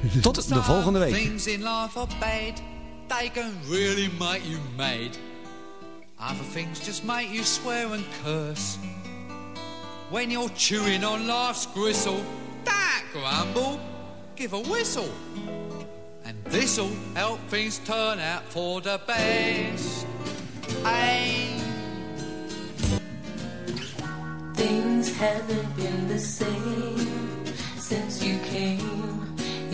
weer. Tot de volgende week. Things in life are bad. They can really make you mad. Other things just make you swear and curse. When you're chewing on life's gristle, that grumble, give a whistle. And this'll help things turn out for the best. Aye. Things haven't been the same since you came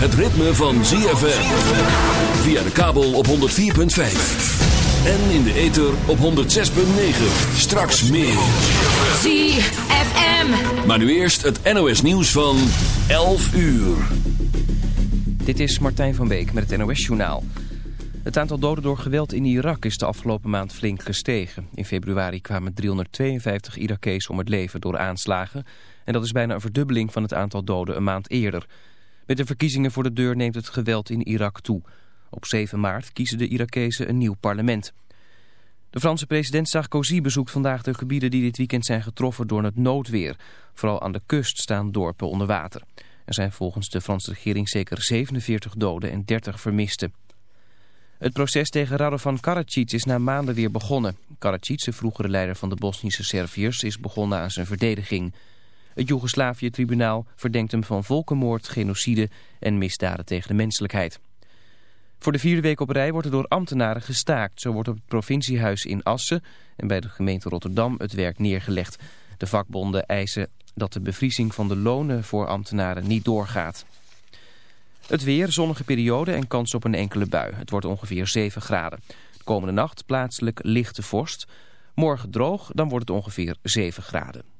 het ritme van ZFM. Via de kabel op 104.5. En in de ether op 106.9. Straks meer. ZFM. Maar nu eerst het NOS nieuws van 11 uur. Dit is Martijn van Beek met het NOS-journaal. Het aantal doden door geweld in Irak is de afgelopen maand flink gestegen. In februari kwamen 352 Irakees om het leven door aanslagen. En dat is bijna een verdubbeling van het aantal doden een maand eerder. Met de verkiezingen voor de deur neemt het geweld in Irak toe. Op 7 maart kiezen de Irakezen een nieuw parlement. De Franse president Sarkozy bezoekt vandaag de gebieden die dit weekend zijn getroffen door het noodweer. Vooral aan de kust staan dorpen onder water. Er zijn volgens de Franse regering zeker 47 doden en 30 vermisten. Het proces tegen Radovan Karadzic is na maanden weer begonnen. Karadzic, de vroegere leider van de Bosnische Serviërs, is begonnen aan zijn verdediging. Het Joegoslavië-tribunaal verdenkt hem van volkenmoord, genocide en misdaden tegen de menselijkheid. Voor de vierde week op rij wordt er door ambtenaren gestaakt. Zo wordt op het provinciehuis in Assen en bij de gemeente Rotterdam het werk neergelegd. De vakbonden eisen dat de bevriezing van de lonen voor ambtenaren niet doorgaat. Het weer, zonnige periode en kans op een enkele bui. Het wordt ongeveer 7 graden. De komende nacht plaatselijk lichte vorst. Morgen droog, dan wordt het ongeveer 7 graden.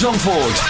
Zandvoort.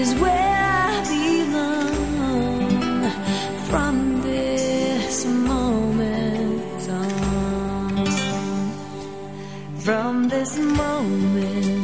is where I belong. From this moment on, from this moment.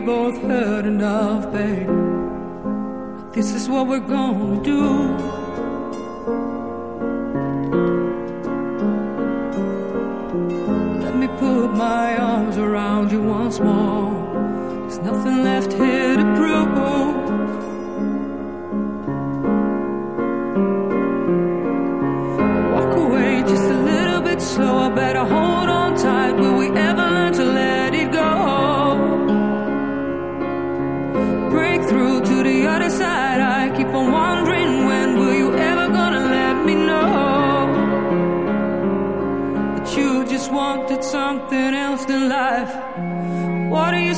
Both heard enough, babe? This is what we're gonna do. Let me put my arms around you once more. There's nothing left here to prove.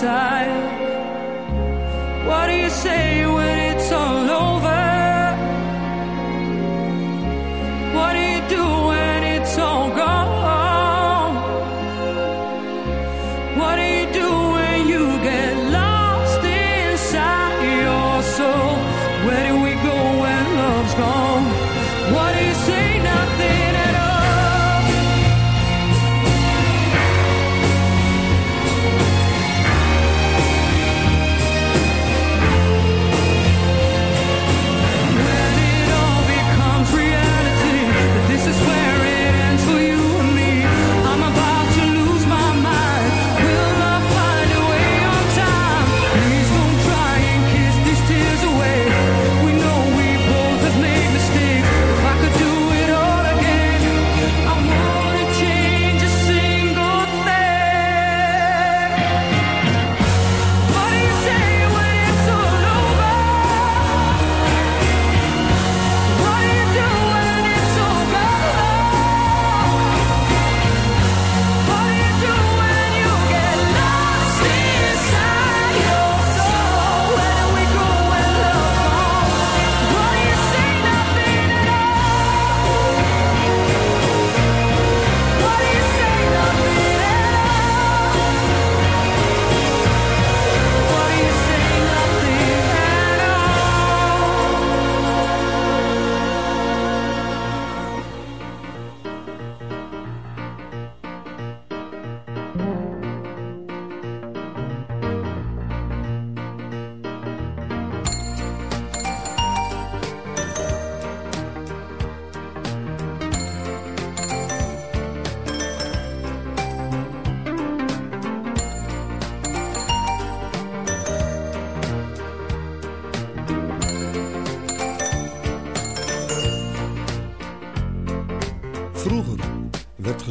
your side. What do you say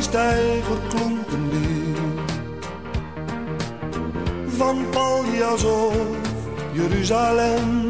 Elke stijger. Van Paljas of Jeruzalem.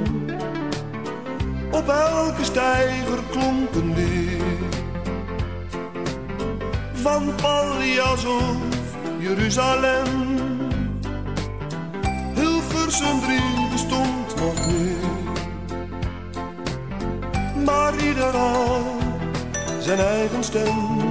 elke stijger klonk een lied. Van Paljas of Jeruzalem. Hilversum 3 bestond nog niet. Maar ieder had zijn eigen stem.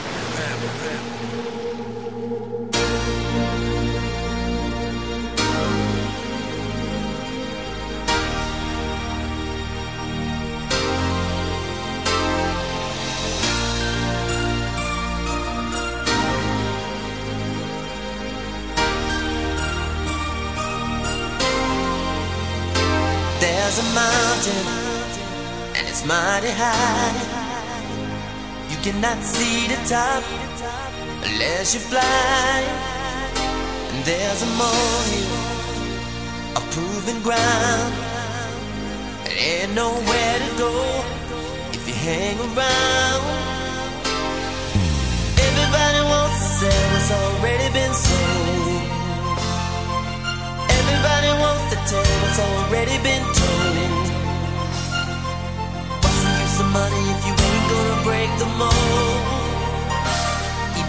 The top unless you fly. And there's a molehill, a proven ground. There ain't nowhere to go if you hang around. Everybody wants to sell what's already been sold. Everybody wants to tell what's already been told. What's the use of money if you ain't gonna break the mold?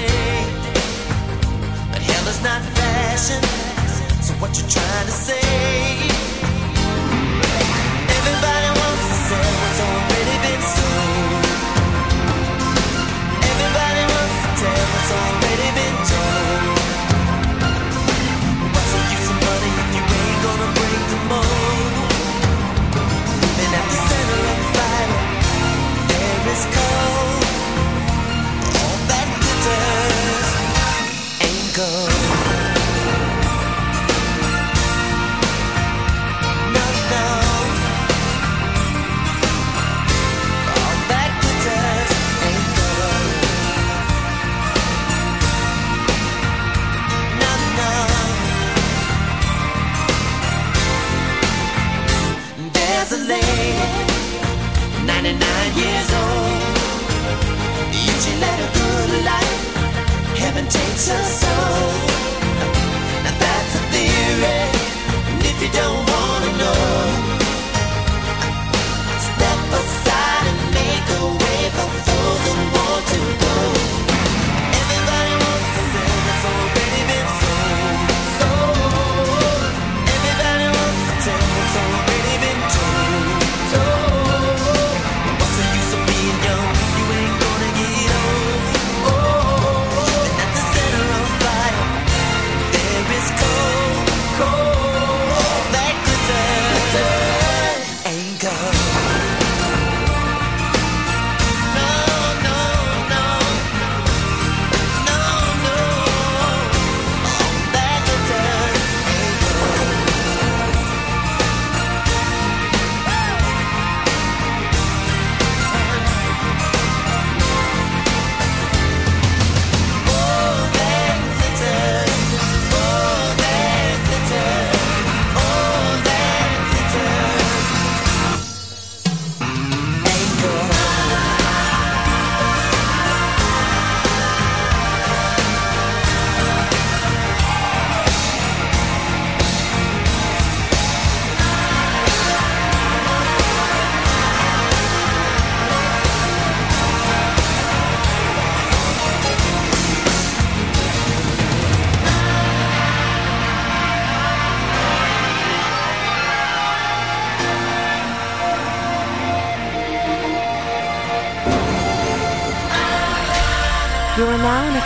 day. But hell is not fashion, so what you trying to say? Everybody wants to say what's already been sold. Everybody wants to tell what's already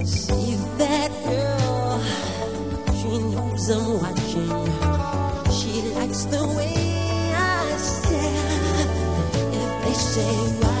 She's that girl. She knows I'm watching. She likes the way I stare. If they say.